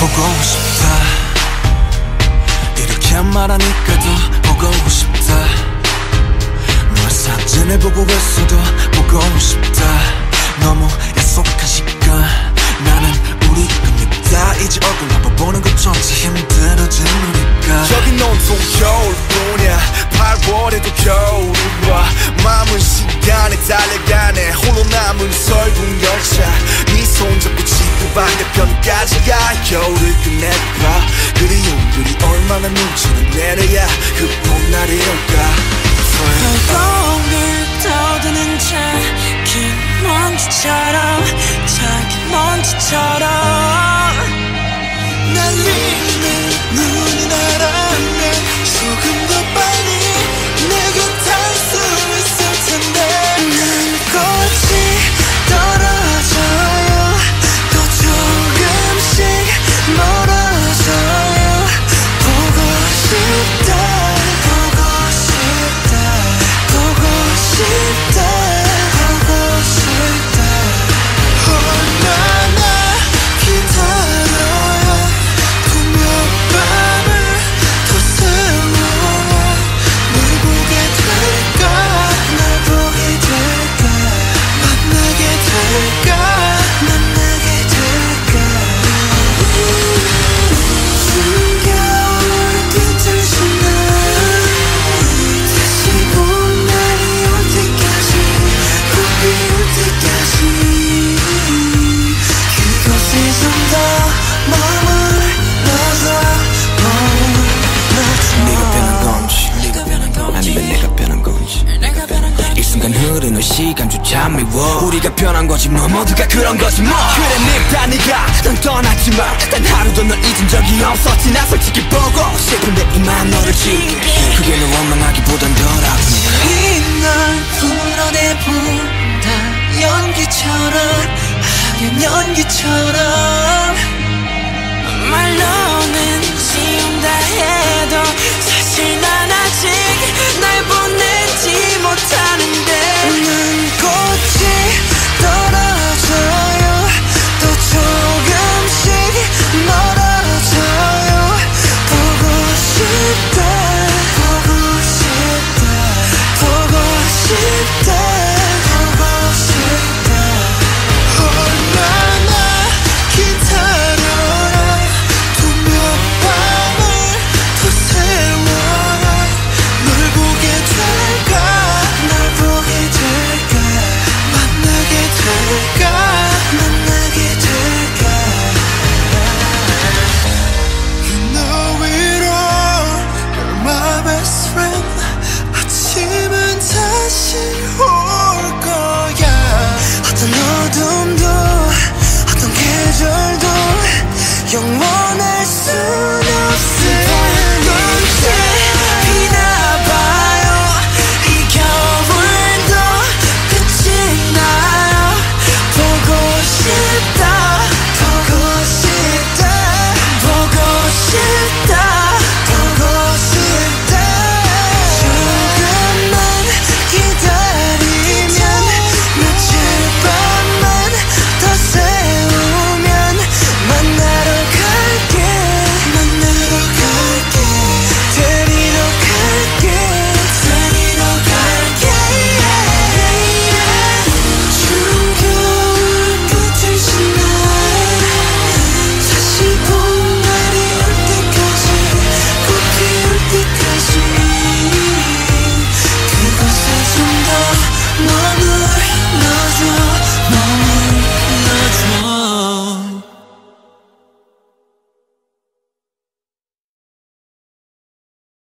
보고 싶다. 이렇게 말하니까 더 보고 싶다. 널 사진을 보고 있어도 보고 싶다. 너무 약속한 시간. 나는 우리 겁니다. 이제 얼굴 한번 보는 것조차 우리가. 여긴 온통 겨울뿐이야. 8월에도 겨울이 와. 마음은 시간에 달려가네. 홀로 남은 설국 눈치를 내려야 그 봄날이 올까? 공을 떠드는 작은 먼지처럼 작은 먼지처럼. 날리는 눈 흐르는 시간조차 미워. 우리가 변한 거지 뭐. 모두가 그런 거지 뭐. 그래 네 밉다 니가 난 떠났지만 단 하루도 널 잊은 적이 없었지. 나 솔직히 보고 싶은데 이만 너를 지우게. 그게 널 원망하기보단 덜 아프네. 이날 불러내본다. 연기처럼 하얀 연기처럼. My